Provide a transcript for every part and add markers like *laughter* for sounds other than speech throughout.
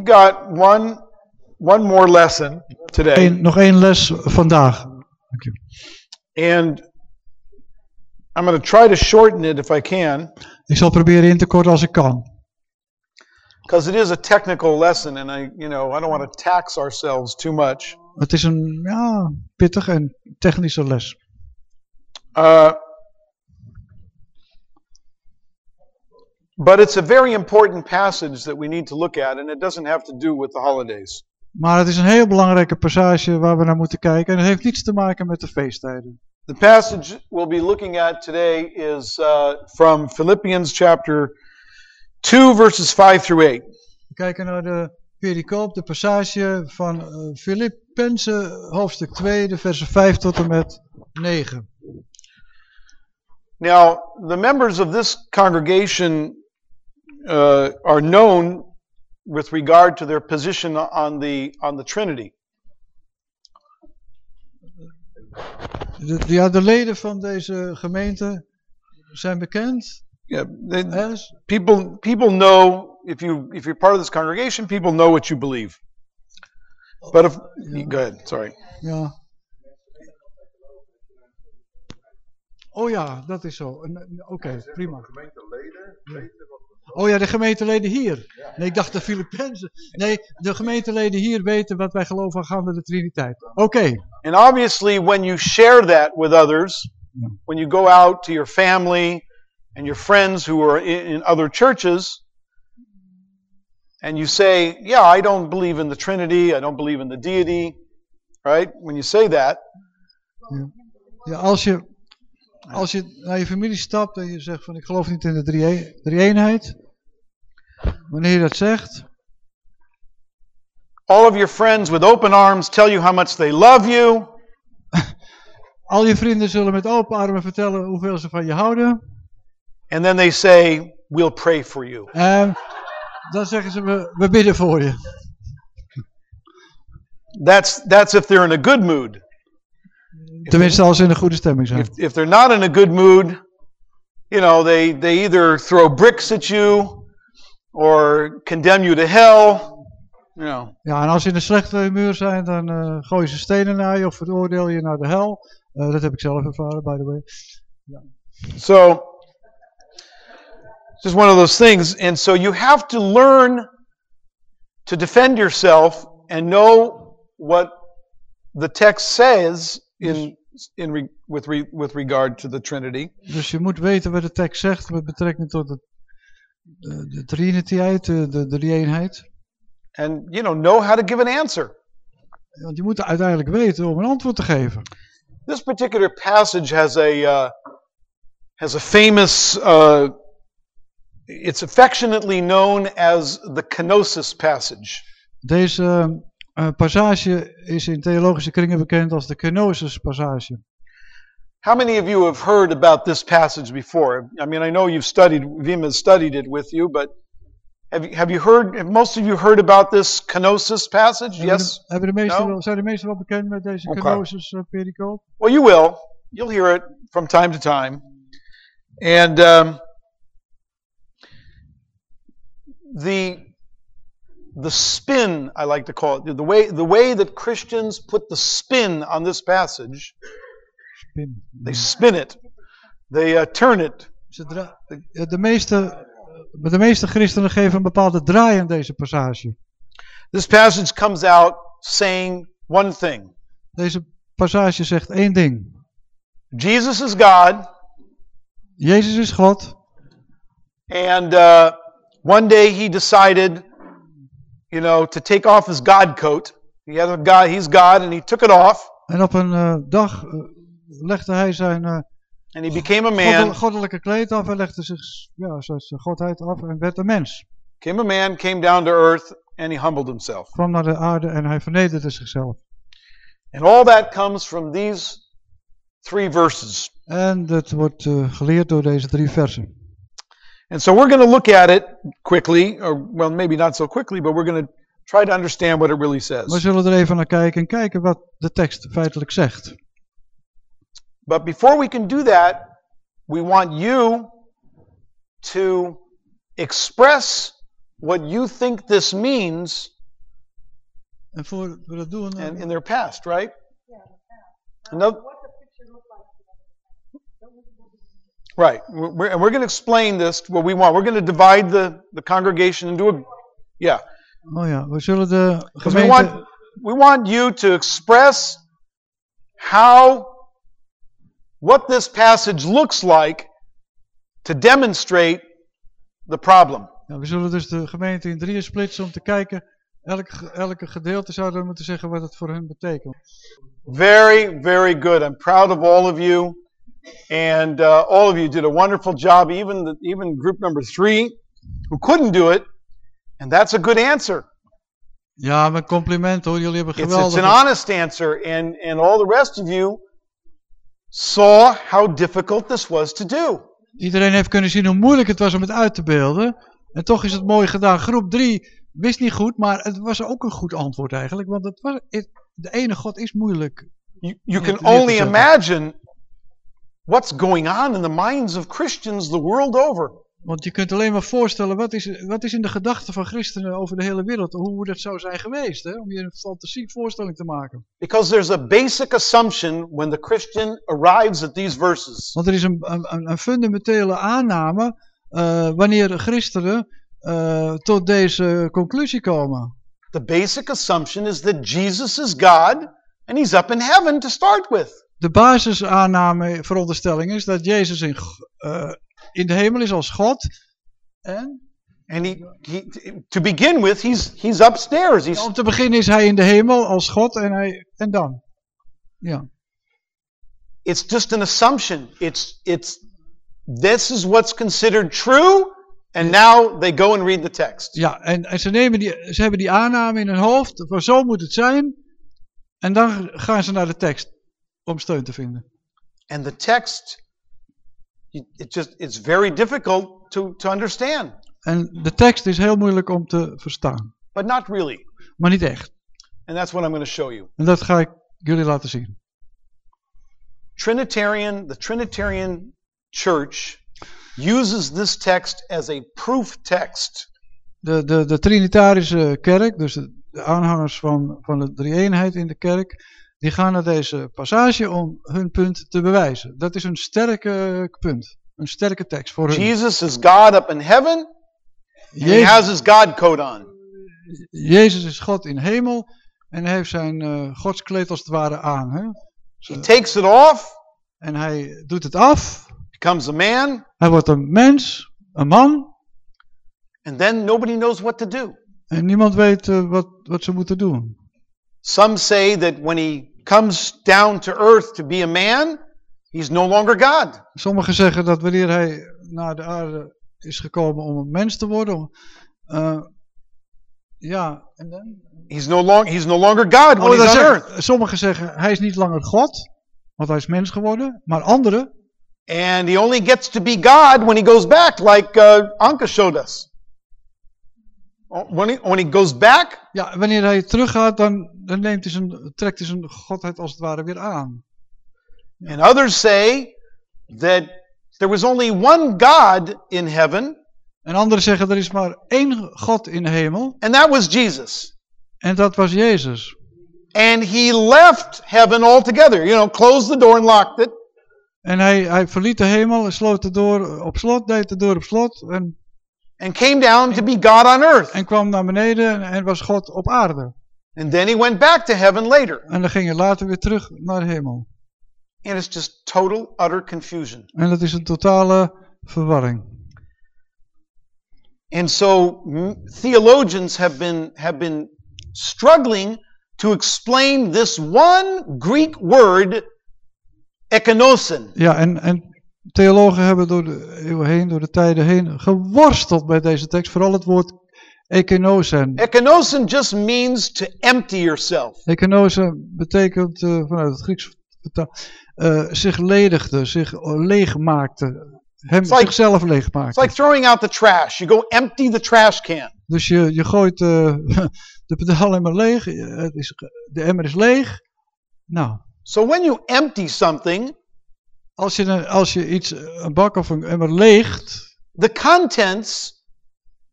we've got one, one more lesson today. Eén- nog één les vandaag. And I'm going to try to shorten it if I can, Ik zal proberen in te korten als ik kan. because it is a technical lesson, and I, you know, I don't want to tax ourselves too much. Het is een ja, pittige en technische les. Uh, but it's a very important passage that we need to look at, and it doesn't have to do with the holidays. Maar het is een heel belangrijke passage waar we naar moeten kijken. En het heeft niets te maken met de feesttijden. The passage we'll be looking at today is uh, from Philippians chapter 2, verses 5 through 8. We kijken naar de pericoop, de passage van Filippenzen hoofdstuk 2, de versen 5 tot en met 9. Now, the members of this congregation uh, are known with regard to their position on the, on the Trinity. De, ja, de leden van deze gemeente zijn bekend. Yeah, they- As, people, people know, if, you, if you're part of this congregation, people know what you believe. But if, go ahead, sorry. ja. Oh ja, dat is zo. En, en, Oké, prima. Oh ja, de gemeenteleden hier. Nee, ik dacht de Filippenzen. Nee, de gemeenteleden hier weten wat wij geloven aangaande de Triniteit. Oké. And obviously, when you share that with others, when you go out to your family and your friends who are in, other churches, and you say, Yeah, I don't believe in the Trinity, I don't believe in the deity, right? When you say that, Ja, als, je, als je naar je familie stapt en je zegt van ik geloof niet in de drie, drie-eenheid. Wanneer je dat zegt, all of your friends with open arms tell you how much they love you, *laughs* al je vrienden zullen met open armen vertellen hoeveel ze van je houden. and then they say, We'll pray for you. En dan zeggen ze we, we bidden voor je. *laughs* That's, that's if they're in a good mood. Tenminste als ze in een goede stemming zijn. If, if they're not in a good mood, you know, they, they either throw bricks at you or condemn you to hell. You know, Ja, en als in een slechte humeur zijn, dan eh gooien ze stenen naar je of veroordeel je naar de hel. Eh, dat heb ik zelf ervaren, by the way. so it's just one of those things. And so you have to learn to defend yourself and know what the text says in, in re, with, re, with regard to the Trinity. Dus je moet weten wat de tekst zegt met betrekking tot het, de, de triniteit, de, de, de drie-eenheid. And, you know, know how to give an answer. Want je moet uiteindelijk weten om een antwoord te geven. This particular passage has a uh, has a famous. Uh, it's affectionately known as the kenosis passage. Deze eh, passage is in theologische kringen bekend als de kenosis passage. How many of you have heard about this passage before? I mean, I know you've studied. Vim has studied it with you, but have you, have you heard? Have most of you heard about this kenosis passage? Hebben Yes. de, hebben de meesten No? wel, zijn de meesten wel bekend met deze kenosis eh, pericoop? Well, you will. You'll hear it from time to time. And um, the the spin, I like to call it, the way the way that Christians put the spin on this passage, Spin. they spin it, they uh, turn it. Ze dra- de, de, meeste, de meeste christenen geven een bepaalde draai aan deze passage. This passage comes out saying one thing: Deze passage zegt één ding. Jesus is God, Jezus is God. and uh, one day he decided, you know, to take off his God coat. He had a God, he's God, and he took it off, En op een eh, dag eh, legde hij zijn eh, and he became a goddel- man. goddelijke kleed af. en legde zich ja, zijn godheid af en werd een mens. Came a man, came down to earth, and he humbled himself. Kwam naar de aarde en hij vernederde zichzelf. And all that comes from these three verses. En dat wordt eh, geleerd door deze drie versen. And so we're going to look at it quickly, or well, maybe not so quickly, but we're going to try to understand what it really We says. zullen er even naar kijken en kijken wat de tekst feitelijk zegt. But before we can do that, we want you to express what you think this means En voor we dat doen, in, in their past, right? Yeah, the past. And tho- what the picture looked like to them. That was what it- right. We're, we're- and we're going to explain this what we want. We're going to divide the, the congregation into a yeah. oh yeah, we zullen de Because we want we want you to express how what this passage looks like to demonstrate the problem. Ja, we zullen dus de gemeente in drieën splitsen om te kijken... Elke, elke gedeelte zouden we moeten zeggen wat het voor hen betekent. Very, very good. I'm proud of all of you. And uh, all of you did a wonderful job, even the, even group number three, who couldn't do it. And that's a good answer. Ja, mijn compliment hoor. Jullie hebben It's, it's an honest answer. And, and all the rest of you saw how difficult this was to do. Iedereen heeft kunnen zien hoe moeilijk het was om het uit te beelden. En toch is het mooi gedaan. Groep 3 wist niet goed, maar het was ook een goed antwoord eigenlijk. Want het was, het- de ene God is moeilijk. You, can only imagine what's going on in the minds of Christians the world over. Want je kunt alleen maar voorstellen, wat is, wat is in de gedachten van christenen over de hele wereld? Hoe dat zou zijn geweest, hè? om je een fantasie voorstelling te maken. Because there's a basic assumption when the Christian arrives at these verses. Want er is een, een, een fundamentele aanname eh, wanneer christenen eh, tot deze conclusie komen. The basic assumption is that Jesus is God and he's up in heaven to start with. De basisaanname, veronderstelling is dat Jezus in, eh, in de hemel is als God. En And he, he to begin with, he's he's upstairs. He's om te beginnen is hij in de hemel als God en, hij, en dan. Ja. it's just an assumption. It's it's this is what's considered true, and now they go and read the text. Ja, en, en ze, nemen die, ze hebben die aanname in hun hoofd, van zo moet het zijn. En dan gaan ze naar de tekst om steun te vinden. And the text it just it's very difficult to, to understand. En de tekst is heel moeilijk om te verstaan. But not really. Maar niet echt. And that's what I'm going to show you. En dat ga ik jullie laten zien. Trinitarian, the Trinitarian church uses this text as a proof text De, de, de Trinitarische kerk, dus de, aanhangers van, van de drie-eenheid in de kerk, die gaan naar deze passage om hun punt te bewijzen. Dat is een sterke punt. Een sterke tekst voor hun. Jesus is God up in heaven, and he Jezus, has his God coat on. Jezus is God in hemel en hij heeft zijn eh, godskleed als het ware aan. Hè? He takes it off, En hij doet het af. becomes a man, Hij wordt een mens, een man. and then nobody knows what to do. En niemand weet eh, wat, wat ze moeten doen. Some say that when he comes down to earth to be a man, he's no longer God. Sommigen zeggen dat wanneer hij naar de aarde is gekomen om een mens te worden. eh, ja, en dan? He's no, long, he's no longer God when Oh, he's on earth. sommigen zeggen hij is niet langer God, want hij is mens geworden. Maar anderen, And he only gets to be God when he goes back, like uh, Anka showed us. When he, when he goes back, ja, wanneer hij teruggaat, dan, dan neemt hij zijn, trekt hij zijn godheid als het ware weer aan. and others say that there was only one God in heaven, En anderen zeggen er is maar één God in de hemel. and that was Jesus. En dat was Jezus. And he left heaven altogether. You know, closed the door and locked it. En hij, hij verliet de hemel, sloot de deur op slot, deed de deur op slot. En, and came down to be God on earth. en kwam naar beneden en, was God op aarde. And then he went back to heaven later. En dan ging hij later weer terug naar de hemel. And it's just total, utter confusion. En dat is een totale verwarring. And so theologians have been, have been struggling to explain this one Greek word, ekenosen. Ja, en, en theologen hebben door de eeuwen heen, door de tijden heen, geworsteld bij deze tekst. Vooral het woord ekenosen. Ekenosen just means to empty yourself. Ekenosen betekent eh, vanuit het Grieks eh, zich ledigde, zich leegmaakte. Hem It's like- zichzelf It's leegmaakte. like throwing out the trash. You go empty the trash can. Dus je, je gooit eh, *laughs* de pedaal helemaal leeg, het is, de emmer is leeg. Nou, So when you empty something, als je, een- als je iets, een bak of een emmer leegt, the contents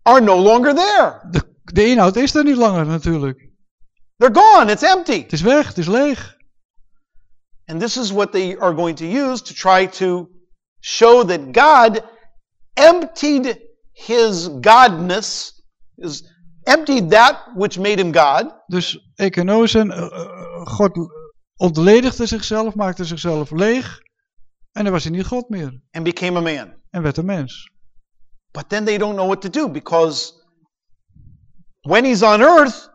are no longer there. De, de inhoud is er niet langer natuurlijk. They're gone. It's empty. Het is weg, het is leeg. And this is what they are going to use to try to show that God emptied his godness, is emptied that which made him God, Dus Ekenozen, eh, eh, God ontledigde zichzelf, maakte zichzelf leeg. En dan was hij niet God meer. and became a man. En werd een mens. But then they don't know what to do because when he's on earth,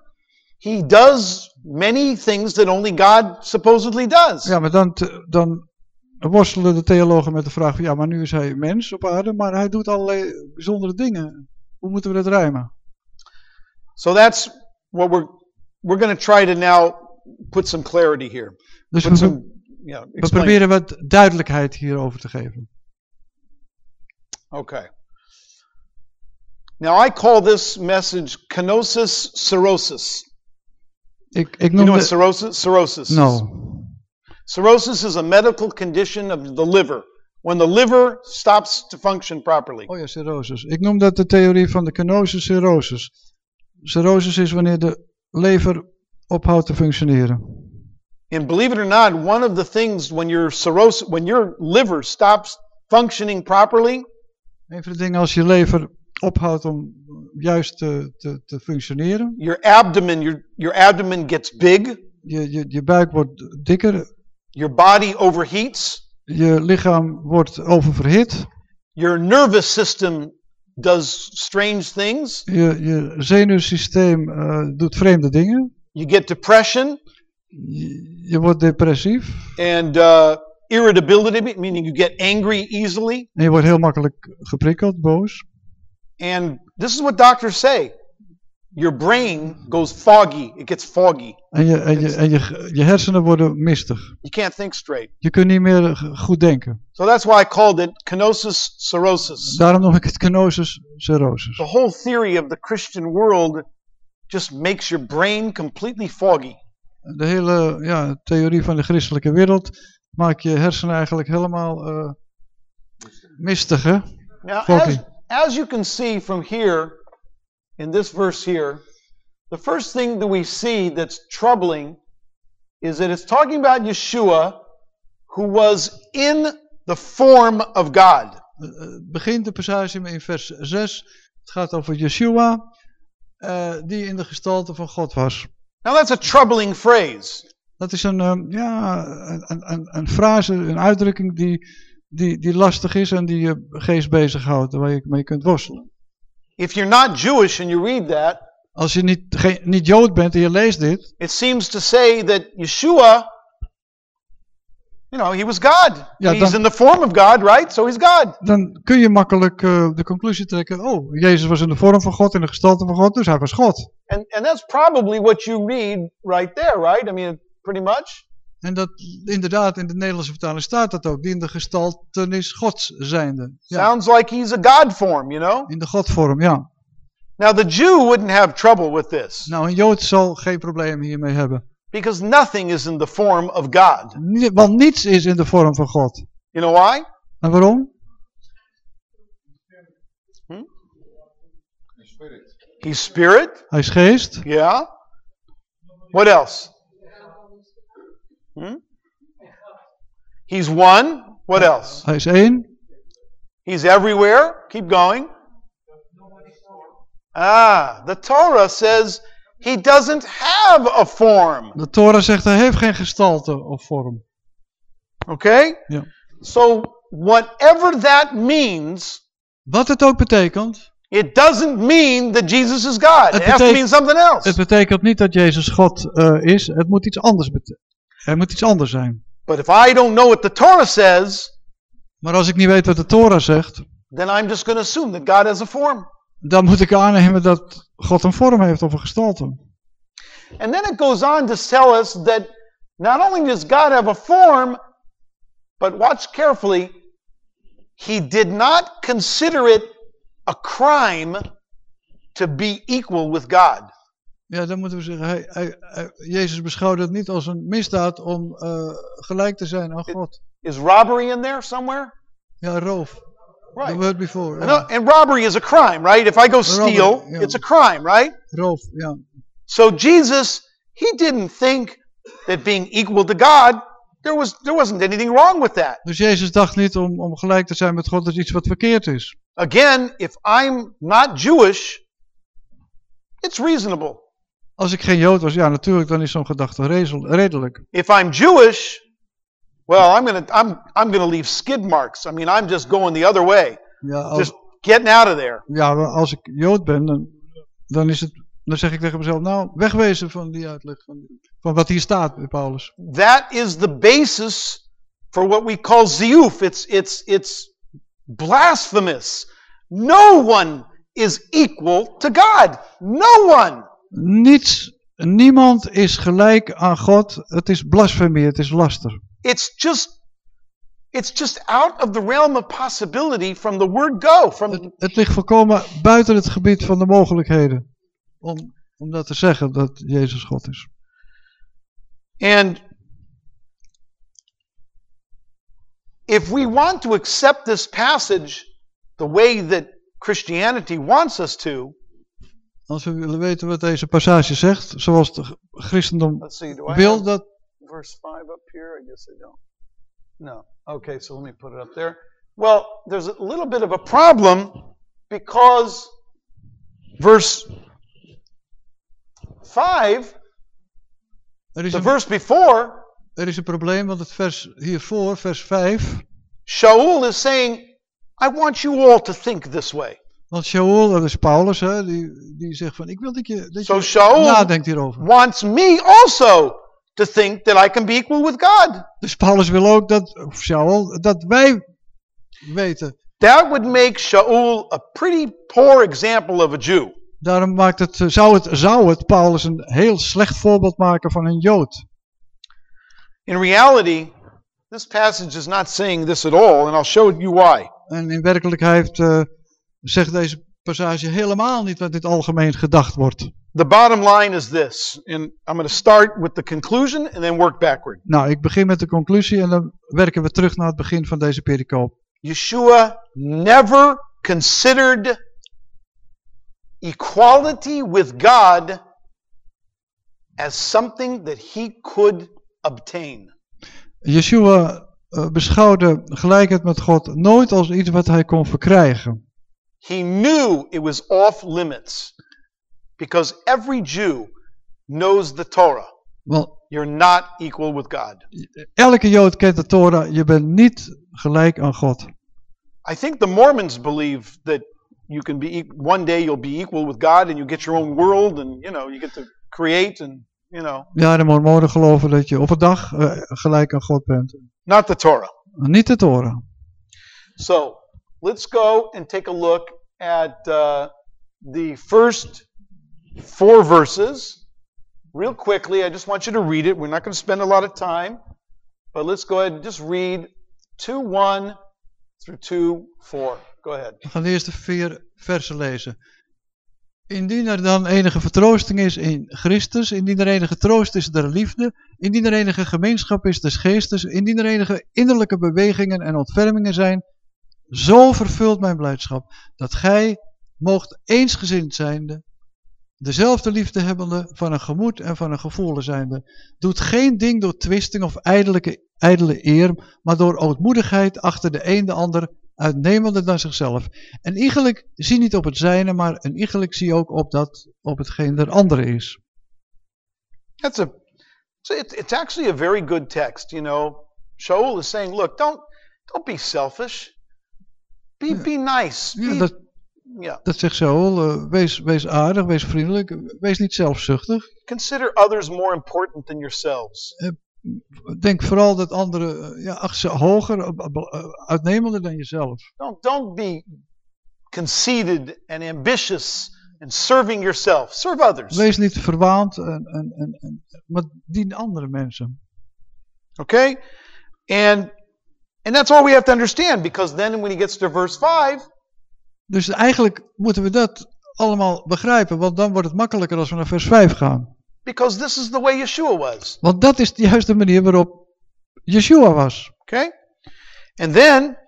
he does many things that only God supposedly does. Ja, maar dan, dan worstelen de theologen met de vraag van ja, maar nu is hij mens op aarde, maar hij doet allerlei bijzondere dingen. Hoe moeten we dat rijmen? So that's what we're we're going to try to now put some clarity here. Dus Put we, some, yeah, we proberen wat duidelijkheid hierover te geven. Okay. Now I call this message kenosis cirrhosis. Ik, ik You know noem what het... cirrhosis? Cirrhosis. is? No. Cirrhosis is a medical condition of the liver. When the liver stops to function properly. Oh ja, cirrhosis. Ik noem dat de theorie van de kenosis cirrhosis. Cirrhosis is wanneer de lever ophoudt te functioneren. And believe it or not, one of the things when your cirrhosis, when your liver stops functioning properly, Een van de dingen als je lever ophoudt om juist te, te, te functioneren. your abdomen, your, your abdomen gets big, Je, je, je buik wordt dikker. your body overheats, Je lichaam wordt oververhit. your nervous system does strange things, Je, je zenuwsysteem eh, doet vreemde dingen. you get depression Je, je wordt depressief. and uh, irritability, meaning you get angry easily. En je wordt heel makkelijk geprikkeld, boos. And this is what doctors say. Your brain goes foggy. It gets foggy. En je, en je, en je, je hersenen worden mistig. You can't think straight. Je kunt niet meer goed denken. So that's why I called it kenosis cirrhosis. Daarom noem ik het kenosis cirrhosis. The whole theory of the Christian world just makes your brain completely foggy. De hele ja, theorie van de christelijke wereld maakt je hersenen eigenlijk helemaal eh, mistig. Hè? Now, as, as you can see from here, in this verse here, the first thing that we see that's troubling is that it's talking about Yeshua who was in the form of God. Eh, eh, begint de passage in vers 6. Het gaat over Yeshua, die in de gestalte van God was. Now, that's a troubling phrase. Dat is een, ehm, ja, een, een, een, een frase, een uitdrukking die, die, die lastig is en die je geest bezighoudt, waar je mee kunt worstelen. If you're not Jewish and you read that, Als je niet, geen, niet Jood bent en je leest dit, it seems to say that Yeshua, you know, he was God. Ja, he's dan- in the form of God, right? So he's God. dan kun je makkelijk eh, de conclusie trekken, oh, Jezus was in de vorm van God, in de gestalte van God, dus hij was God. And, and that's probably what you read right there, right? I mean, pretty much. En dat inderdaad, in de Nederlandse vertaling staat dat ook, die in de gestaltenis Gods zijnde. Ja, Sounds like he's a God form, you know? in de Godvorm, ja. Now, the Jew wouldn't have trouble with this Nou, een Jood zal geen probleem hiermee hebben. Because nothing is in the form of God. Want niets is in de vorm van God. You know why? En waarom? He's spirit. Hij is geest. Yeah. What else? Hmm? He's one. What else? Hij is één. He's everywhere. Keep going. Ah, the Torah says he doesn't have a form. De Torah zegt hij heeft geen gestalte of vorm. Okay? Ja. So, whatever that means, Wat het ook betekent, it doesn't mean that Jesus is God. It has to mean something else. het betekent niet dat Jezus God eh, is. Het moet iets anders betekenen. Het moet iets anders zijn. But if I don't know what the Torah says, Maar als ik niet weet wat de Torah zegt, then I'm just going to assume that God has a form. Dan moet ik aannemen dat God een vorm heeft of een gestalte. And then it goes on to tell us that not only does God have a form, but watch carefully, he did not consider it a crime to be equal with God. Ja, dan moeten we zeggen, hij, hij, hij- Jezus beschouwde het niet als een misdaad om eh, gelijk te zijn aan God. Is robbery in there somewhere? Ja, roof. The Right. word before. And, uh, and robbery is a crime, right? If I go steal, yeah. it's a crime, right? Roof, ja. So Jesus, he didn't think that being equal to God, there was there wasn't anything wrong with that. Dus Jezus dacht niet om, om gelijk te zijn met God, dat is iets wat verkeerd is. Again, if I'm not Jewish, it's reasonable. Als ik geen Jood was, ja natuurlijk, dan is zo'n gedachte redelijk. If I'm Jewish, well, I'm gonna I'm I'm gonna leave skid marks. I mean, I'm just going the other way. Ja, als, Just getting out of there. ja, als ik Jood ben, dan, dan, is het, dan zeg ik tegen mezelf, nou, wegwezen van die uitleg, van, van wat hier staat bij Paulus. That is the basis for what we call ziyuf. It's it's it's blasphemous. No one is equal to God. No one. Niets, niemand is gelijk aan God. Het is blasfemie, het is laster. It's just it's just out of the realm of possibility from the word go. From Het, het ligt volkomen buiten het gebied van de mogelijkheden. Om, om dat te zeggen, dat Jezus God is. and if we want to accept this passage the way that Christianity wants us to, Als we willen weten wat deze passage zegt, zoals het christendom see, wil dat... verse 5 up here? I guess I don't. No. Okay, so let me put it up there. Well, there's a little bit of a problem because verse 5, Er is, the een, verse before, er is een probleem, want het vers hiervoor, vers 5... Shaul is saying, I want you all to think this way. Want Shaul, dat is Paulus, hè, die, die zegt van, ik wil dat je, dat So je Shaul nadenkt hierover. wants me also to think that I can be equal with God. Dus Paulus wil ook dat, of Shaul, dat wij weten. That would make Shaul a pretty poor example of a Jew. Daarom maakt het, eh, zou, het, zou het Paulus een heel slecht voorbeeld maken van een Jood. In reality, this passage is not saying this at all, and I'll show you why. En in werkelijkheid eh, zegt deze passage helemaal niet wat dit algemeen gedacht wordt. The bottom line is this, and I'm going to start with the conclusion and then work backward. Nou, ik begin met de conclusie en dan werken we terug naar het begin van deze pericoop. Yeshua never considered equality with God as something that he could obtain. Yeshua eh, beschouwde gelijkheid met God nooit als iets wat hij kon verkrijgen. He knew it was off limits because every Jew knows the Torah. Well, You're not equal with God. elke Jood kent de Torah, je bent niet gelijk aan God. I think the Mormons believe that you can be one day you'll be equal with God and you get your own world and you know you get to create and you know Ja, de Mormonen geloven dat je op een dag eh, gelijk aan God bent. not the Torah. Niet de Torah. So let's go and take a look at uh, the first four verses real quickly. I just want you to read it. We're not going to spend a lot of time, but let's go ahead and just read 2 1 through 2 4. Go ahead. We gaan de eerste vier versen lezen. Indien er dan enige vertroosting is in Christus, indien er enige troost is der liefde, indien er enige gemeenschap is des geestes, indien er enige innerlijke bewegingen en ontfermingen zijn, zo vervult mijn blijdschap, dat gij moogt eensgezind zijnde, dezelfde liefde hebbende, van een gemoed en van een gevoel zijnde. Doet geen ding door twisting of ijdelijke, ijdele eer, maar door ootmoedigheid achter de een de ander uitnemender dan zichzelf. En iegelijk zie niet op het zijne, maar een iegelijk zie ook op dat, op hetgeen der andere is. That's a it's actually a very good text. You know, Shaul is saying, look, don't don't be selfish. Be be nice. Ja, Be- dat, yeah. dat zegt Saul, eh, wees, wees aardig, wees vriendelijk, wees niet zelfzuchtig. Consider others more important than yourselves. Denk vooral dat anderen, eh, ja, acht ze hoger, eh, eh, uitnemender dan jezelf. Don't don't be conceited and ambitious and serving yourself. Serve others. Wees niet verwaand, en, en, en, en, maar dien andere mensen. Okay? And and that's all we have to understand because then when he gets to verse 5, Dus eigenlijk moeten we dat allemaal begrijpen, want dan wordt het makkelijker als we naar vers 5 gaan. because this is the way Yeshua was. Want dat is de juiste manier waarop Yeshua was. Okay? And then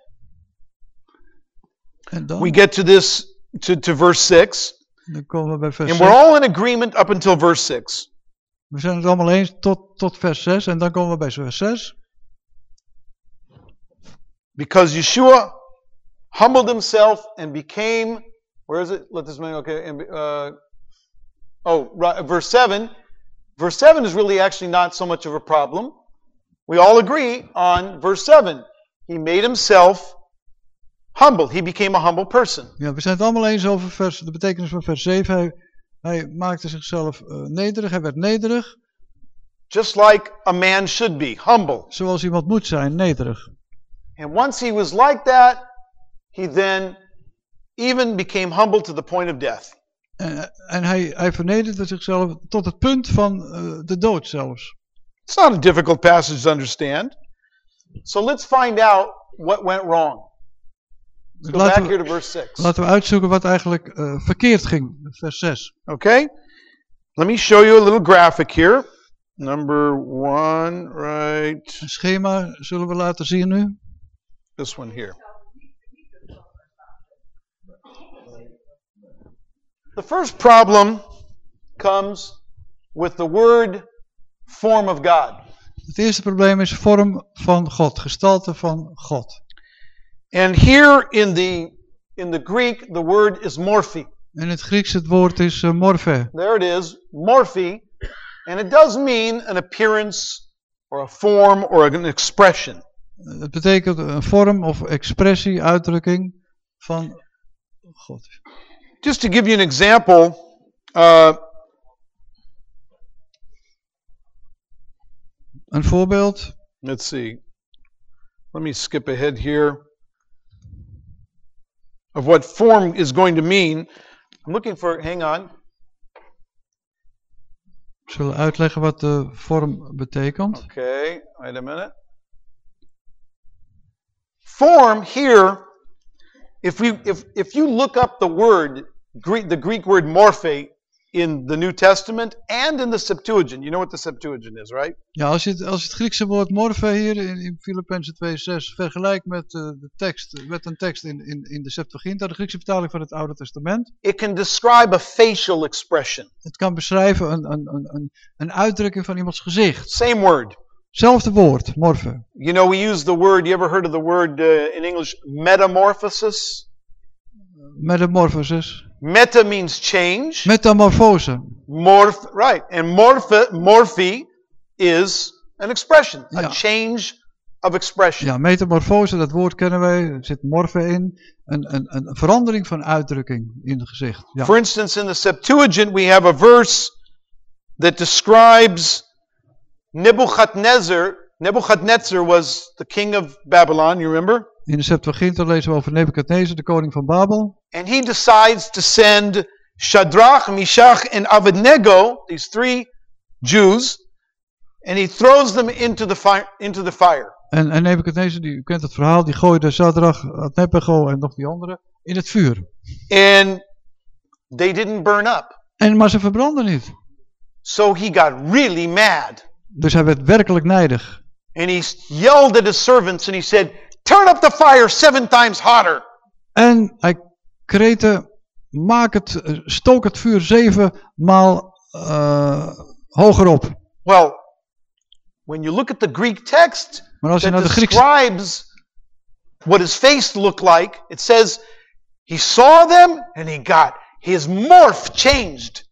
En dan, we get to this, to, to verse 6. dan komen we bij vers And 6. we're all in agreement up until verse 6. We zijn het allemaal eens tot, tot vers 6. En dan komen we bij vers 6. Because Yeshua humbled himself and became, where is it? Let this man, okay. And, uh, oh, right, verse 7. Verse 7 is really actually not so much of a problem. We all agree on verse 7. He made himself humble. He became a humble person. Ja, we zijn het allemaal eens over vers, de betekenis van vers 7. Hij, hij maakte zichzelf eh, nederig, hij werd nederig. Just like a man should be, humble. Zoals iemand moet zijn, nederig. And once he was like that, he then even became humble to the point of death. En, en hij, hij vernederde zichzelf tot het punt van eh, de dood zelfs. It's not a difficult passage to understand. So let's find out what went wrong. Let's go Laten back we- here to verse 6. Laten we uitzoeken wat eigenlijk eh, verkeerd ging. Vers 6. Okay? Let me show you a little graphic here. Number one, right. Een schema zullen we laten zien nu. This one here. The first problem comes with the word form of God. Het eerste probleem is vorm van God, gestalte van God. And here in the in the Greek the word is morphe. In het Grieks het woord is eh, morphe. There it is, morphe, and it does mean an appearance or a form or an expression. Het betekent een vorm of expressie, uitdrukking van God. Just to give you an example, uh, Een voorbeeld. let's see. Let me skip ahead here of what form is going to mean. I'm looking for, hang on. We zullen uitleggen wat de vorm betekent. Okay, wait a minute. Form here, if we if if you look up the word Greek the Greek word morphe in the New Testament and in the Septuagint, you know what the Septuagint is, right? Ja, als je het, als je het Griekse woord morphe hier in, in Filippenzen 2:6 vergelijkt met eh, de tekst, met een tekst in, in, in de Septuaginta, de Griekse vertaling van het Oude Testament. It can describe a facial expression. Het kan beschrijven een, een, een, een, een uitdrukking van iemands gezicht. Same word. Zelfde woord, morphe. You know, we use the word. You ever heard of the word uh, in English metamorphosis? Metamorphosis. Meta means change. Metamorfose. Morph, right. And morphe, morphe is an expression, a change of expression. Ja, metamorfose, dat woord kennen wij. Er zit morfe in. Een, een, een verandering van uitdrukking in het gezicht. Ja. For instance, in the Septuagint, we have a verse that describes Nebuchadnezzar. Nebuchadnezzar was the king of Babylon, you remember? In de Septuaginta lezen we over Nebukadnezar, de koning van Babel. And he decides to send Shadrach, Meshach, and Abednego, these three Jews, and he throws them into the fire. Into the fire. En, en Nebukadnezar, die, u kent het verhaal, die gooide Sadrach, eh, Abednego en nog die andere in het vuur. And they didn't burn up. En, maar ze verbrandden niet. So he got really mad. Dus hij werd werkelijk nijdig. And he yelled at his servants and he said, Turn up the fire seven times hotter. En hij kreette, maak het, eh, stook het vuur zevenmaal eh hoger op. Well, when you look at the Greek text Maar als je that naar de Griekse describes what his face looked like, it says he saw them and he got his morph changed.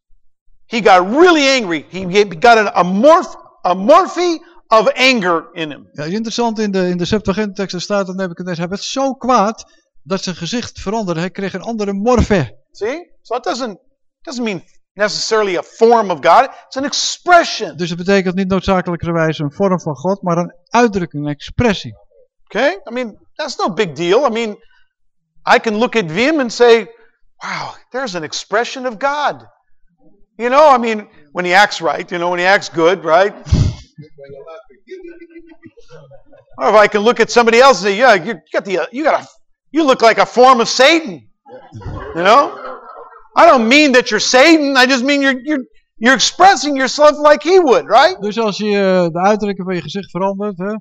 He got really angry. He got an, a morph, a morphe of anger in him. Ja, interessant, in de, in de Septuaginta tekst staat dat Nebuchadnezzar, werd zo kwaad dat zijn gezicht veranderde. Hij kreeg een andere morfe. See? So it doesn't doesn't mean necessarily a form of God. It's an expression. Dus het betekent niet noodzakelijkerwijs een vorm van God, maar een uitdrukking, een expressie. Okay? I mean, that's no big deal. I mean, I can look at him and say, wow, there's an expression of God. You know, I mean, when he acts right, you know, when he acts good, right? *laughs* or if I can look at somebody else and say, yeah, you got the, you got a, you look like a form of Satan. You know? I don't mean that you're Satan. I just mean you're, you're, you're expressing yourself like he would, right? Dus als je eh, de uitdrukking van je gezicht verandert, hè,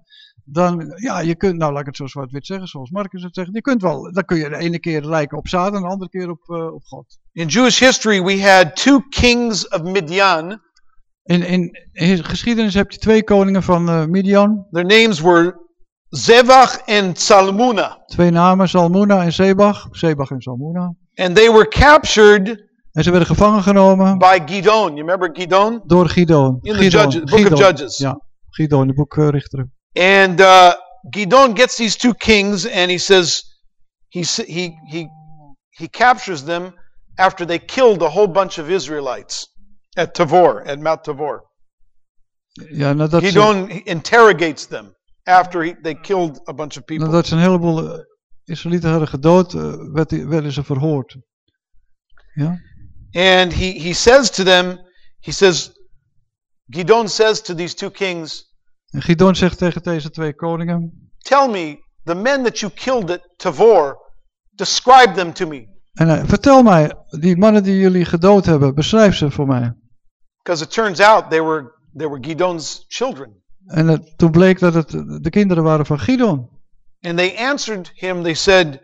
dan, ja, je kunt, nou laat ik het zo zwart-wit zeggen, zoals Marcus het zegt, je kunt wel, dan kun je de ene keer lijken op Satan en de andere keer op, eh, op God. In Jewish history, we had two kings of Midian. In, in, in geschiedenis heb je twee koningen van eh, Midian, Their names were Zevach and Salmuna. twee namen, Salmuna en Zebach, Zebach en Salmuna. And they were captured En ze werden gevangen genomen by Gidon. You remember Gidon? door Gidon. In the Gidon, Judges, book of. Judges. Ja, Gidon, de boek Richteren. And uh, Gidon gets these two kings and he says, he, he, he, he captures them after they killed a whole bunch of Israelites at Tavor, at Mount Tavor. Ja, nadat ze, Gidon interrogates them after he, they killed a bunch of people. nadat ze een heleboel eh, Israëlieten hadden gedood, eh, werd werden ze verhoord. Ja? And he, he says to them, he says, Gidon says to these two kings, En Gidon zegt tegen deze twee koningen, Tell me, the men that you killed at Tavor, describe them to me. en hij, vertel mij, die mannen die jullie gedood hebben, beschrijf ze voor mij. Because it turns out they were, they were Gidon's children. En het- toen bleek dat het de kinderen waren van Gidon. And they answered him, they said,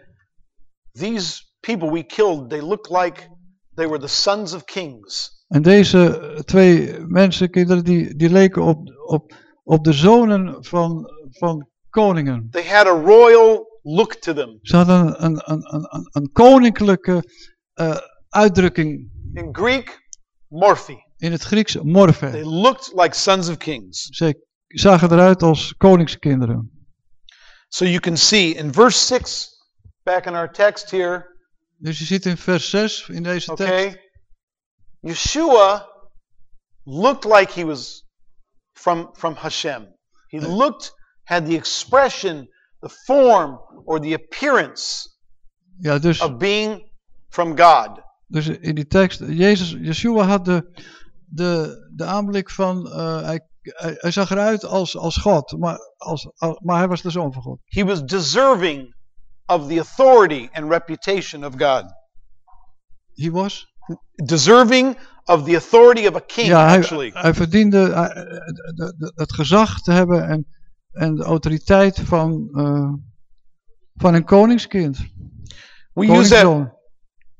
These people we killed, they look like they were the sons of kings. En deze twee mensen, kinderen, die, die leken op, op, op de zonen van, van koningen. They had a royal look to them. Ze hadden een, een, een, een, een koninklijke eh, uitdrukking In Greek, morphe. in het Grieks, They morphe. looked like sons of kings. Ze zagen eruit als koningskinderen. So you can see in verse 6, back in our text here, Dus je ziet in vers 6 in deze tekst. okay, Yeshua looked like he was from, from Hashem. He looked, had the expression, the form, or the appearance Ja, dus, of being from God. dus in die tekst, Jezus, Yeshua had de, de, de aanblik van, eh, hij, hij, zag eruit als, als God, maar, als, als- maar hij was de zoon van God. He was deserving of the authority and reputation of God. He was? Deserving of the authority of a king, Ja, hij, actually. hij verdiende de- het gezag te hebben en, en de autoriteit van, eh, van een koningskind. We use that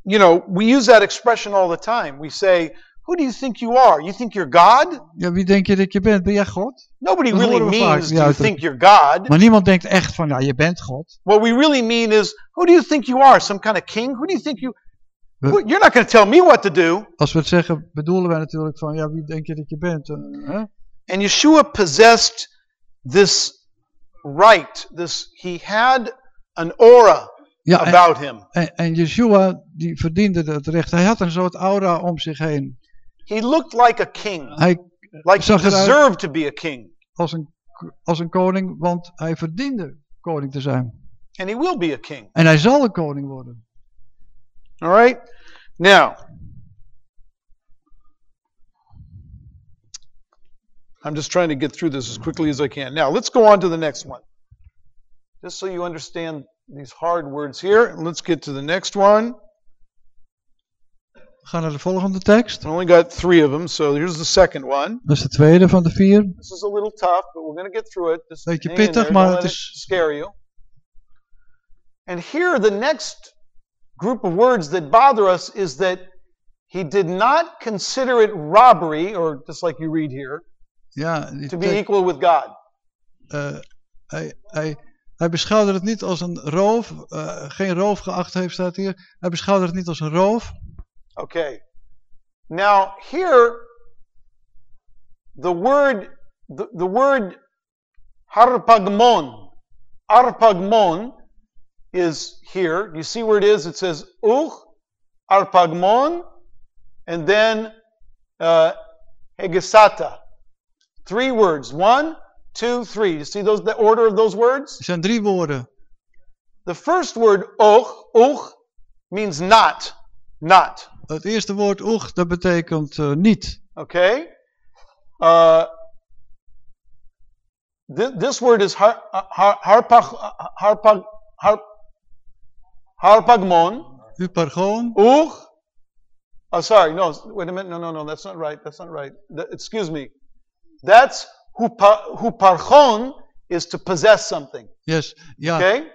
you know, we use that expression all the time. We say, Who do you think you are? You think you're God? Ja, wie denk je dat je bent? Ben jij God? Nobody Dat really means, you think you're God? Maar niemand denkt echt van, ja, je bent God. What we really mean is, Who do you think you are? Some kind of king? Who do you think you. We- Who- You're not going to tell me what to do. Als we het zeggen, bedoelen wij natuurlijk van, ja, wie denk je dat je bent? Eh, hè? And Yeshua possessed this right. This he had an aura Ja, en, about him. en, en Yeshua, die verdiende het recht. Hij had een soort aura om zich heen. He looked like a king, Hij like he zag eruit deserved to be a king, als een, als een koning, want hij verdiende koning te zijn. and he will be a king. En hij zal een koning worden. All right? Now, I'm just trying to get through this as quickly as I can. Now, let's go on to the next one. Just so you understand these hard words here, let's get to the next one. We gaan naar de volgende tekst. I only got three of them, so here's the second one. Dat is de tweede van de vier. This is a little tough, but we're going to get through it. Just Beetje pittig, maar het is- scare you. And here, the next group of words that bother us is that he did not consider it robbery, or just like you read here, Ja, to be equal with God. eh, hij, hij, hij beschouwde het niet als een roof. eh, geen roof geacht heeft, staat hier. Hij beschouwde het niet als een roof. Okay. Now, here, the word, the, the word harpagmon, arpagmon is here. You see where it is? It says uch, arpagmon, and then uh, hegesata. Three words. One, two, three. You see those the order of those words? Er zijn drie woorden. The first word och, uch, means not. Not. Het eerste woord oeg, dat betekent eh, niet. Okay? Uh, thi- this word is har, har, harpag, harpag, har, harpagmon. Hypergoon. Ugh. Oh, sorry. No, wait a minute. No, no, no. That's not right. That's not right. Th- excuse me. That's hupa, huparchon is to possess something. Yes. Ja, Okay?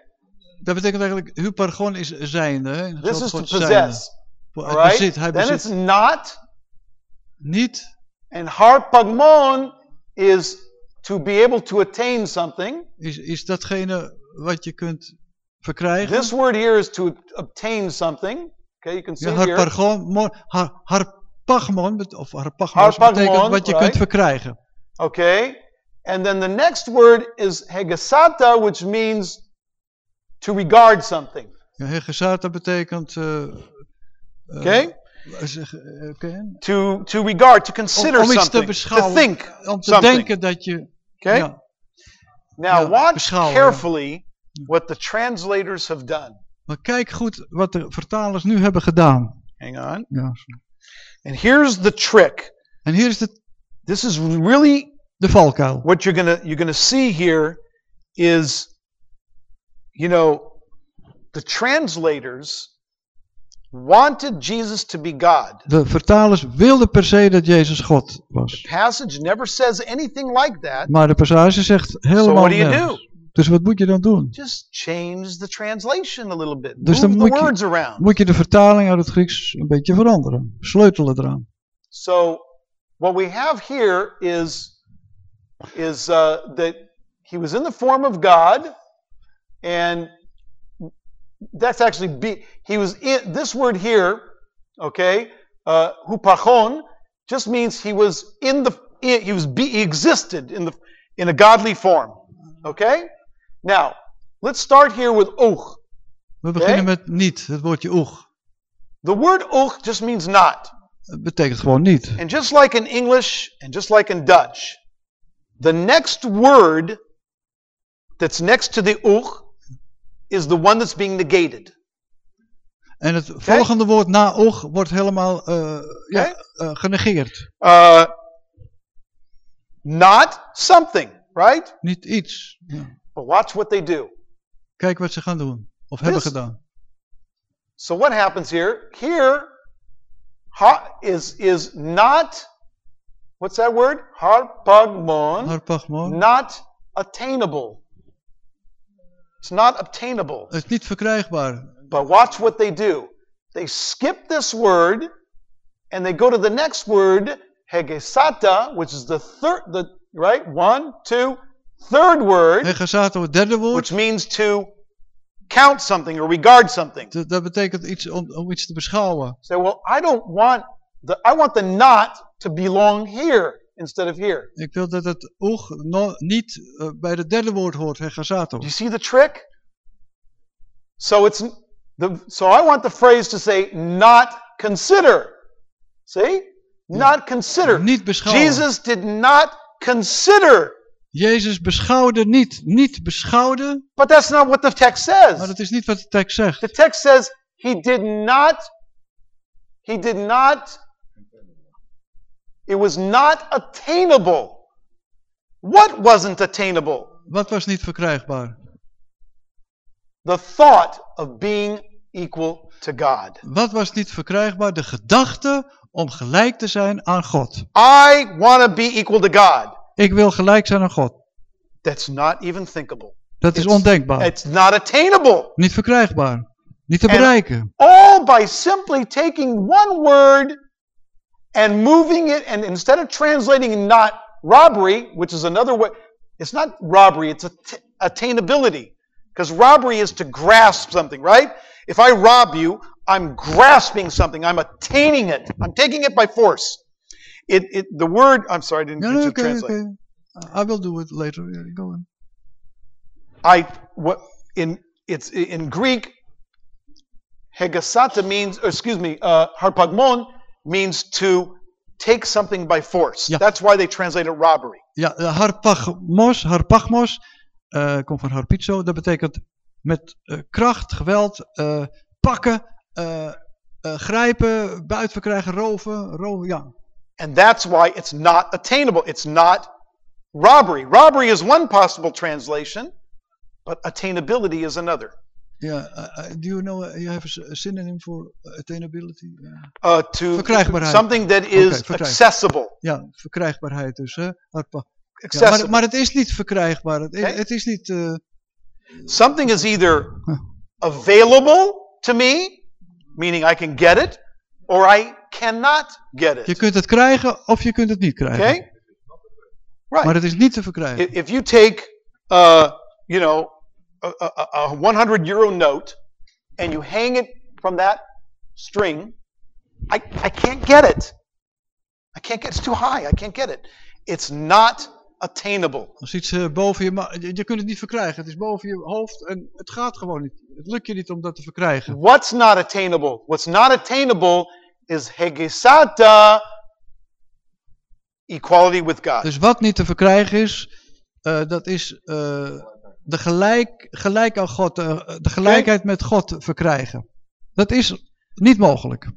dat betekent eigenlijk, hupargon is zijnde. Hè? This is to zijnde. All right? bezit, hij Then it's bezit. not. Niet, And harpagmon is to be able to attain something. is, is datgene wat je kunt verkrijgen. This word here is to obtain something. Okay, you can see Ja, mo- har, harpagmon, of harpagmos, Harpagmon, betekent wat je right. kunt verkrijgen. Okay? And then the next word is hegesata, which means to regard something. Ja, hegesata betekent... eh, eh, Okay? eh, oké. To, to regard, to consider om, om something. To think om te something. denken dat je... Okay? Ja, Now Ja, watch carefully what the translators have done. maar kijk goed wat de vertalers nu hebben gedaan. Hang on. Ja. And here's the trick. En hier is de, This is really de valkuil. what you're gonna you're gonna see here is you know the translators wanted Jesus to be God. De vertalers wilden per se dat Jezus God was. Passage never says anything like that. Maar de passage zegt So what do you nergens. do? Dus wat moet je dan doen? Just change the translation a little bit. Dus Move dan the je- words around. Moet je de vertaling uit het Grieks een beetje veranderen. Sleutelen eraan. So what we have here is is uh, that he was in the form of God, and that's actually be, he was in this word here, okay, uh, hupachon, just means he was in the he was be, he existed in the in a godly form, okay. Now let's start here with och. We beginnen met niet, het woordje. The word och just means not. Het betekent gewoon niet. And just like in English and just like in Dutch, the next word that's next to the ugh is the one that's being negated. En het volgende woord na oeg wordt helemaal eh, ja, eh, genegeerd. Uh, not something, right? Niet iets. Ja. But watch what they do. Kijk wat ze gaan doen. Of hebben gedaan. So what happens here? Here ha, is is not what's that word? Harpagmon. Harpagmon. Not attainable. It's not obtainable. Het is niet verkrijgbaar. But watch what they do. They skip this word and they go to the next word, hegesata, which is the third, the right one, two, third word, Hegesato, het derde woord. which means to count something or regard something. Dat, dat betekent iets om, om iets te beschouwen. Say, well, I don't want the I want the not to belong here instead of here. Ik wil dat het oeg no- niet eh, bij het derde woord hoort, hegesato. Do you see the trick? So it's the so I want the phrase to say not consider. See? Not consider. Niet beschouwen. Jesus did not consider. Jezus beschouwde niet. Niet beschouwde, But that's not what the text maar says. dat is niet wat de tekst zegt. The text says he did not he did not it was not attainable. What wasn't attainable? Wat was niet verkrijgbaar? The thought of being equal to God. Wat was niet verkrijgbaar? De gedachte om gelijk te zijn aan God. I want to be equal to God. Ik wil gelijk zijn aan God. That's not even thinkable. Dat is It's- ondenkbaar. It's not attainable. Niet verkrijgbaar. Niet te En- bereiken. All by simply taking one word and moving it, and instead of translating not robbery, which is another way, it's not robbery, it's att- attainability. Because robbery is to grasp something, right? If I rob you, I'm grasping something, I'm attaining it, I'm taking it by force. It, it, the word, I'm sorry, I didn't nee, to oké, translate. oké. I will do it later. Yeah, go on. I what in it's in Greek. Hegasata means, excuse me, uh, harpagmon means to take something by force. Ja. That's why they translate it robbery. Ja, eh, harpagmos, harpagmos, eh, komt van harpizo. Dat betekent met eh, kracht, geweld, eh, pakken, grijpen, buiten verkrijgen, roven, roven, ja. And that's why it's not attainable. It's not robbery. Robbery is one possible translation, but attainability is another. Ja, eh, eh, do you know, uh, you have a synonym for attainability? Ja, Uh, to Verkrijgbaarheid. something that is accessible. ja verkrijgbaarheid dus. Hè? Accessible. maar, maar het is niet verkrijgbaar. Het, is niet... eh, Something is either available to me, meaning I can get it, or I cannot get je it. kunt het krijgen of je kunt het niet krijgen. Okay? Right. Maar het is niet te verkrijgen. If if you take, uh, you know, a, a, a 100 euro note and you hang it from that string, I, I can't get it. I can't get It's too high. I can't get it. It's not attainable. Als iets eh, boven Je, je kunt het niet verkrijgen. Het is boven je hoofd en het gaat gewoon niet. Het lukt je niet om dat te verkrijgen. What's not attainable? What's not attainable is hegesata, equality with God. Dus wat niet te verkrijgen is, eh, dat is eh, de gelijk, gelijk aan God, eh, de gelijkheid met God verkrijgen. Dat is niet mogelijk.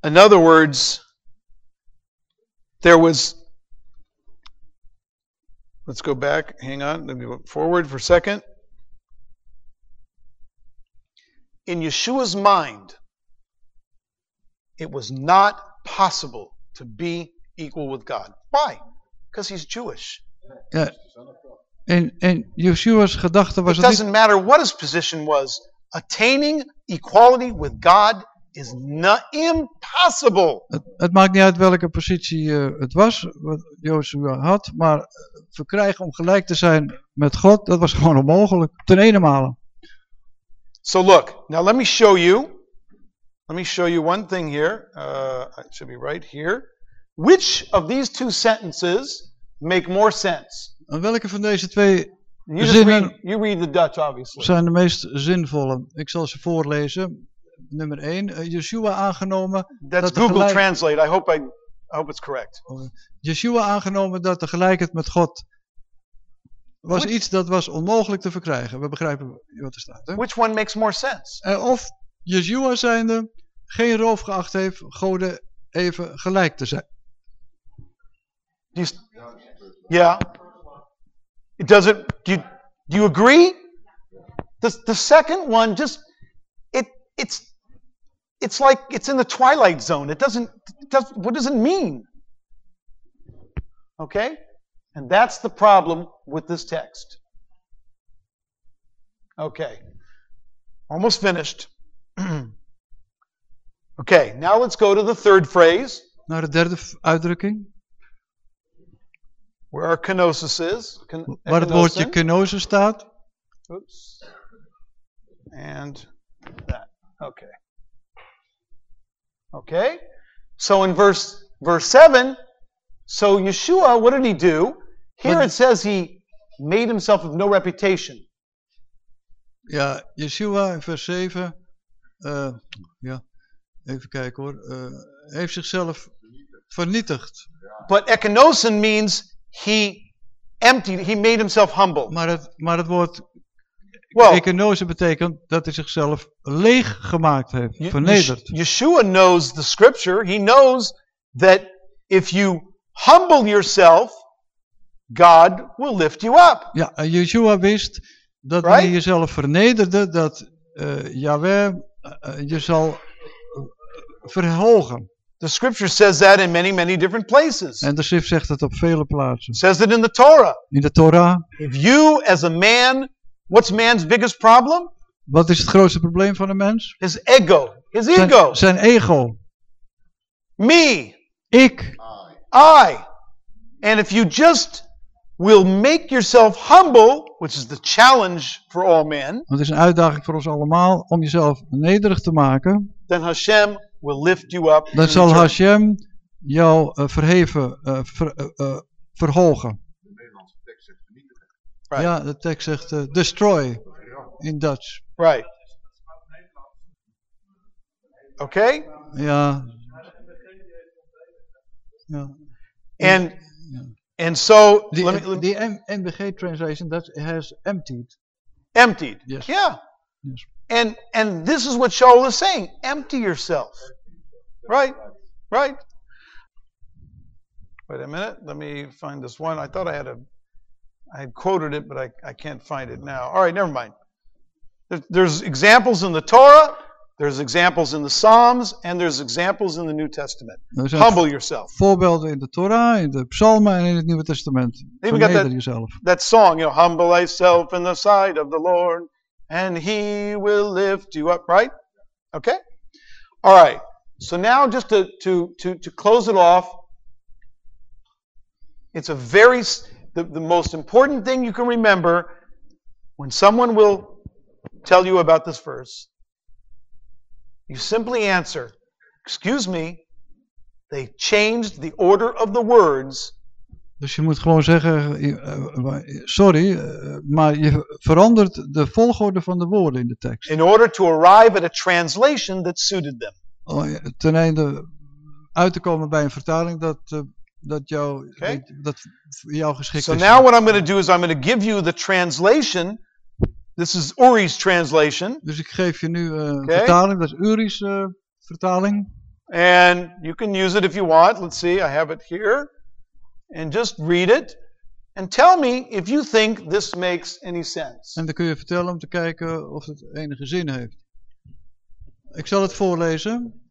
In other words, there was. Let's go back. Hang on. Let me go forward for a second. In Yeshua's mind, it was not possible to be equal with God. Why? Because he's Jewish. En, en Yeshua's gedachte was It niet, doesn't matter what his position was. Attaining equality with God is not impossible. het, het maakt niet uit welke positie eh, het was, wat Joshua had, maar eh, verkrijgen om gelijk te zijn met God, dat was *laughs* gewoon onmogelijk. Ten. So look, now let me show you. Let me show you one thing here. Uh, it should be right here. Which of these two sentences make more sense? En welke van deze twee You just Zinnen- read. You read the Dutch, obviously. zijn de meest zinvolle? Ik zal ze voorlezen. Nummer 1. Yeshua aangenomen That's dat de Google gelijk- Translate. I hope I, I hope it's correct. Yeshua aangenomen dat de gelijkheid met God was Which- iets dat was onmogelijk te verkrijgen. We begrijpen wat er staat. Hè? Which one makes more sense? En of Yeshua zijnde geen roof geacht heeft goden even gelijk te zijn. Yeah. It doesn't. Do you, do you agree? The the second one just it it's it's like it's in the twilight zone. It doesn't. It does, what does it mean? Okay, and that's the problem with this text. Okay, almost finished. *clears throat* okay, now let's go to the third phrase, Naar de derde uitdrukking. Where our kenosis is. Ken- Waar het woordje ekenosin. kenose staat. Oops. And that. Okay. Okay. So in verse verse 7, so Yeshua, what did he do? Here it says he made himself of no reputation. Ja, Yeshua in vers 7. eh, ja, even kijken hoor. eh, heeft zichzelf vernietigd. But ekenosin means he emptied, he made himself humble. Maar het, maar het woord Well, betekent dat hij zichzelf leeg gemaakt heeft. Ye- Vernederd. Yesh- Yeshua knows the scripture. He knows that if you humble yourself, God will lift you up. Ja, en Yeshua wist dat Right? je jezelf vernederde, dat eh Yahweh eh, eh, je zal verhogen. The scripture says that in many, many different places. En de schrift zegt het op vele plaatsen. Says it in the Torah. In de Torah, If you, as a man, what's man's biggest problem? wat is het grootste probleem van een mens? His ego. His ego. Zijn, zijn ego. Me. Ik. I. And if you just will make yourself humble, which is the challenge for all men, Want het is een uitdaging voor ons allemaal om jezelf nederig te maken. then Hashem will lift you up. Dan zal. Hashem jou eh, verheven, eh, ver- eh, verhogen. Right. Ja, de tekst zegt destroy in Dutch. Right. Okay? Ja. ja. And and so The, let me, let me- the M- NBG translation that has emptied. emptied. Yes. Yeah. Yes. And and this is what Shaul is saying. Empty yourself. Right? Right? Wait a minute. Let me find this one. I thought I had a I had quoted it, but I, I can't find it now. All right, never mind. There's examples in the Torah There's examples in the Psalms and there's examples in the New Testament. Humble yourself. voorbeelden in de Torah, in de Psalmen en in het Nieuwe Testament. Even got that- jezelf. That song, you know, humble thyself in the sight of the Lord, and he will lift you up, right? Okay? All right. So now just to to to, to close it off, it's a very the, the most important thing you can remember when someone will tell you about this verse. You simply answer, excuse me, they changed the order of the words Dus je moet gewoon zeggen, eh, sorry, eh, maar je verandert de volgorde van de woorden in de tekst. in order to arrive at a translation that suited them. Oh, Ten einde uit te komen bij een vertaling dat, eh, dat, jou, dat, jou geschikt So is. now what I'm going to do is I'm going to give you the translation. This is Uri's translation, Dus ik geef je nu een vertaling, dat is Uri's vertaling. and you can use it if you want. Let's see, I have it here. And just read it and tell me if you think this makes any sense. En dan kun je vertellen om te kijken of het enige zin heeft. Ik zal het voorlezen.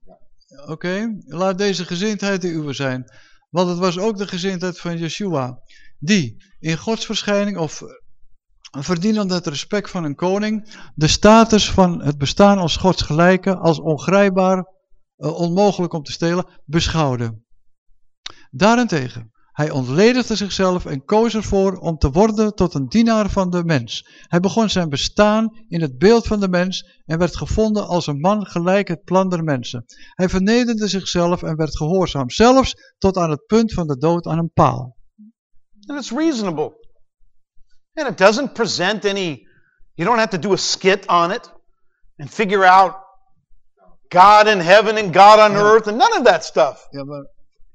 Oké. Laat deze gezindheid de uwe zijn. Want het was ook de gezindheid van Yeshua. Die in Gods verschijning of verdienend het respect van een koning. De status van het bestaan als Gods gelijke. Als ongrijpbaar, eh, onmogelijk om te stelen. Beschouwde. Daarentegen. Hij ontledigde zichzelf en koos ervoor om te worden tot een dienaar van de mens. Hij begon zijn bestaan in het beeld van de mens en werd gevonden als een man gelijk het plan der mensen. Hij vernederde zichzelf en werd gehoorzaam, zelfs tot aan het punt van de dood aan een paal. And it's reasonable. And it doesn't present any, you don't have to do a skit on it and figure out God in heaven and God on earth and none of that stuff. Ja, maar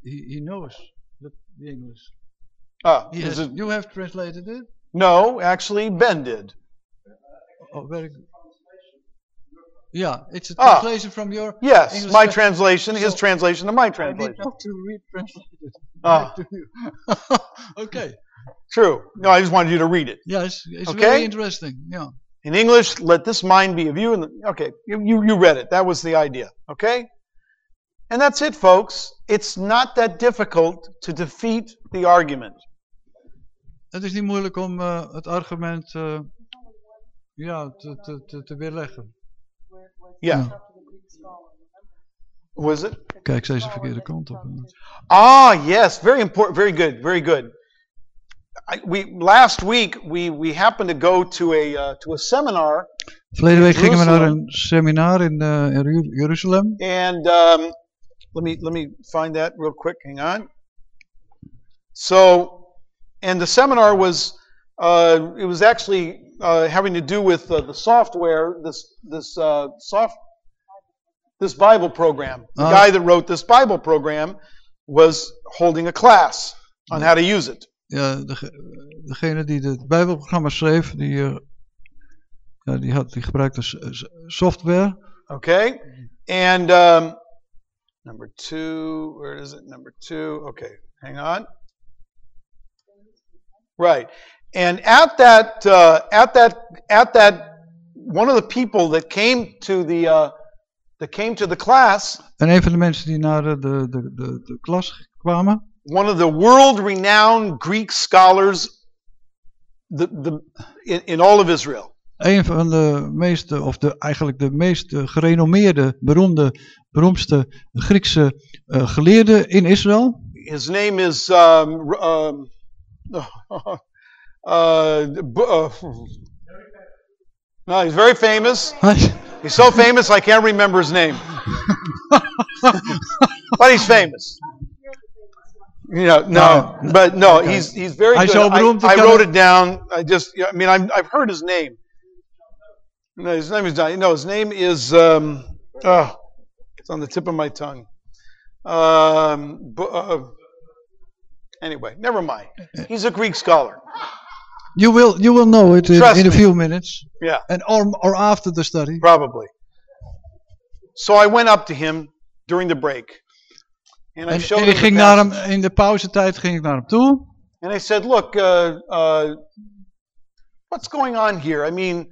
he, he knows the, English. Ah, He is it- you have translated it? no, actually, Ben did. Oh, very good. Yeah, it's a Ah. translation from your Yes, English my tra- translation, his translation of my translation. I need to read translated. Ah. Okay. True. No, I just wanted you to read it. Yes, it's Okay. very interesting. Yeah. In English, let this mind be of you. And okay, you, you, you read it. That was the idea. Okay? And that's it, folks. It's not that difficult to defeat the argument. Het is niet moeilijk om eh, het argument eh, ja, te, te, te, te weerleggen. Remember? Was it? Kijk, ze is de verkeerde kant op. Ah, yes, very important, very good, very good. I, we last week we we happened to go to a uh, to a seminar, Verleden week gingen we naar een seminar in, eh, in Jeru- Jeruzalem. and um, let me let me find that real quick. Hang on. So, and the seminar was uh, it was actually uh, having to do with uh, the software, this this uh, soft this Bible program. The Ah. guy that wrote this Bible program was holding a class on how to use it. Ja, dege- degene die het Bijbelprogramma schreef, die, eh, ja, die, had, die gebruikte software. Okay, and um, number two, where is it? Number two. Okay, hang on. Right, and at that, uh, at that, at that, one of the people that came to the uh, that came to the class, En een van de mensen die naar de, de, de, de, klas kwamen, one of the world-renowned Greek scholars, the the in, in all of Israel. Een van de meeste, of de, eigenlijk de meest eh, gerenommeerde, beroemde, beroemdste Griekse eh, geleerden in Israël. His name is um, um, *laughs* uh, uh, no, he's very famous. *laughs* He's so famous I can't remember his name, *laughs* but he's famous. You know, no, No. but no, Okay. he's he's very good. I, wrote it down. I just, I mean, I'm, I've heard his name. No, his name is not. No, his name is. Um, oh, it's on the tip of my tongue. Um, bu- uh, anyway, never mind. He's a Greek scholar. you, will, you will know it in, in a few minutes. Yeah. And or, or after the study. Probably. So I went up to him during the break. And I showed en him ik ging naar hem, in de pauzetijd ging ik naar hem toe. And I said, look, uh, uh, what's going on here? I mean,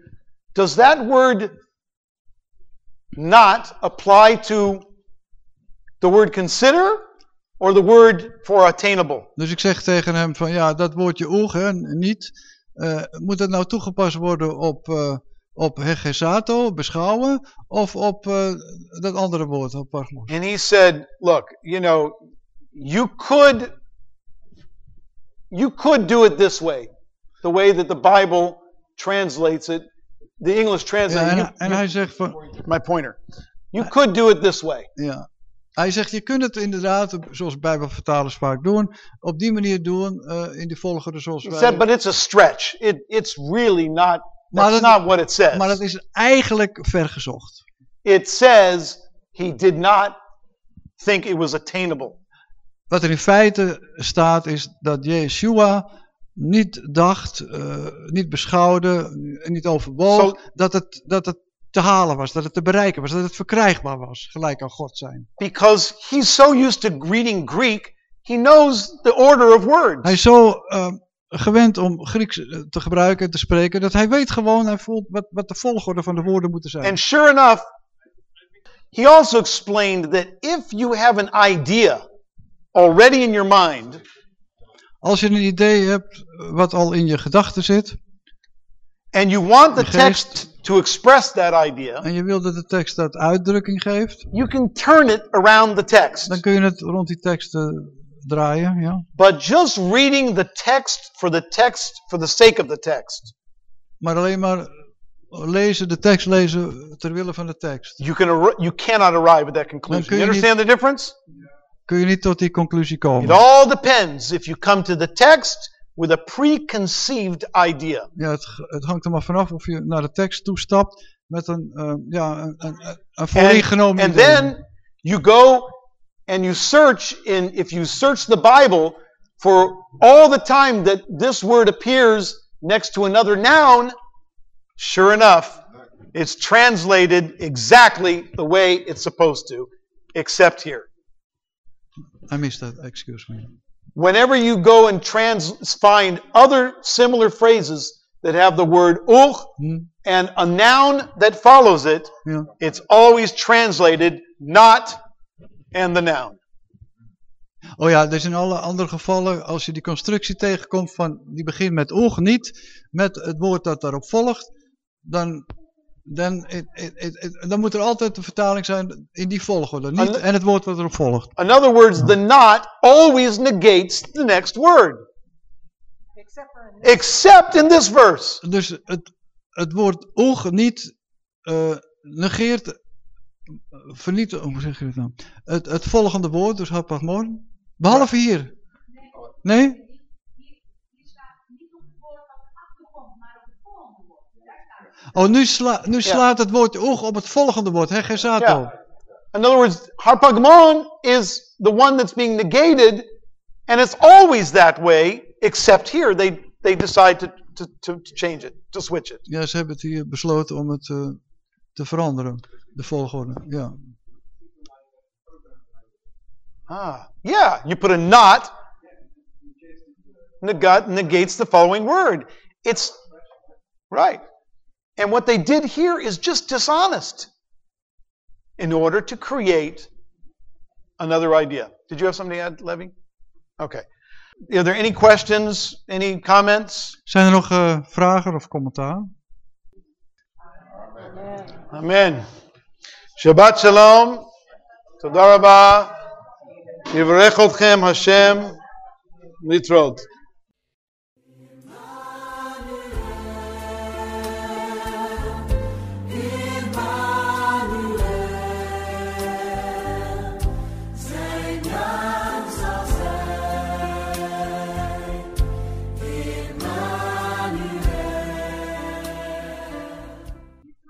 does that word not apply to the word consider or the word for attainable? Dus ik zeg tegen hem van ja, dat woordje oeg, hè, niet, eh, moet het nou toegepast worden op, eh op hegesato, beschouwen, of op eh, dat andere woord, op pargmos? And he said, look, you know, you could you could do it this way. The way that the Bible translates it. The English Ja, translate en, you- en hij zegt van, my pointer. You could do it this way. ja. Hij zegt, je kunt het inderdaad, zoals bijbelvertalers vaak doen, op die manier doen, eh, in die volgorde zoals He wij... said, but it's a stretch. It, it's really not, Maar that's dat- not what it says. Maar dat is eigenlijk vergezocht. It says he did not think it was attainable. Wat er in feite staat is dat Yeshua niet dacht, eh, niet beschouwde, en niet overwoog Zo- dat, het, dat het te halen was, dat het te bereiken was, dat het verkrijgbaar was, gelijk aan God zijn. Because he's so used to reading Greek, he knows the order of words. Hij is zo eh, gewend om Grieks eh, te gebruiken en te spreken, dat hij weet gewoon, hij voelt wat, wat de volgorde van de woorden moeten zijn. And sure enough, he also explained that if you have an idea already in your mind, Als je een idee hebt wat al in je gedachten zit, and you want the text to express that idea, en je wil dat de tekst dat uitdrukking geeft, you can turn it around the text. dan kun je het rond die tekst draaien, ja. But just reading the text for the text, for the sake of the text, Maar alleen maar lezen, de tekst lezen ter wille van de tekst. you, can, you cannot arrive at that conclusion. You je niet- understand the difference? Kun je niet tot die conclusie It komen. all depends if you come to the text with a preconceived idea. Ja, het, het hangt er maar vanaf of je naar de tekst toestapt met een, eh, ja, een, een, een vooringenomen and then you go and you search in, if you search the Bible for all the time that this word appears next to another noun, sure enough, it's translated exactly the way it's supposed to, except here. I missed that, excuse me. Whenever you go and trans- find other similar phrases that have the word ugh Hm? and a noun that follows it, it's always translated not and the noun. Oh ja, dus in alle andere gevallen, als je die constructie tegenkomt van, die begint met oog, niet met het woord dat daarop volgt, dan, dan, it- it- it- it- dan moet er altijd een vertaling zijn in die volgorde. Niet, En- en het woord wat erop volgt. In other words, the not always negates the next word, Except in this. except in this verse. Dus het, het woord oog niet eh, negeert, vernietigt, hoe zeg je het nou? Het, het volgende woord, dus hapagmon, behalve hier. Nee? Die staat niet op het woord dat erachter komt, maar op het volgende woord. Daar staat het. Oh, nu, sla, nu slaat het woord oog op het volgende woord, hè, gesato. Yeah. In other words, harpagmon is the one that's being negated, and it's always that way, except here they, they decide to, to, to, to change it, to switch it. Ja, ze hebben het hier besloten om het eh, te veranderen, de volgorde. Ja. Ah, yeah, you put a not, nega- negates the following word. It's right. And what they did here is just dishonest in order to create another idea. Did you have something to add, Levy? Okay. Are there any questions, any comments? Zijn er nog eh, vragen of commentaar? Amen. Shabbat shalom. Toda rabah. Yivarech Hashem. Litrot.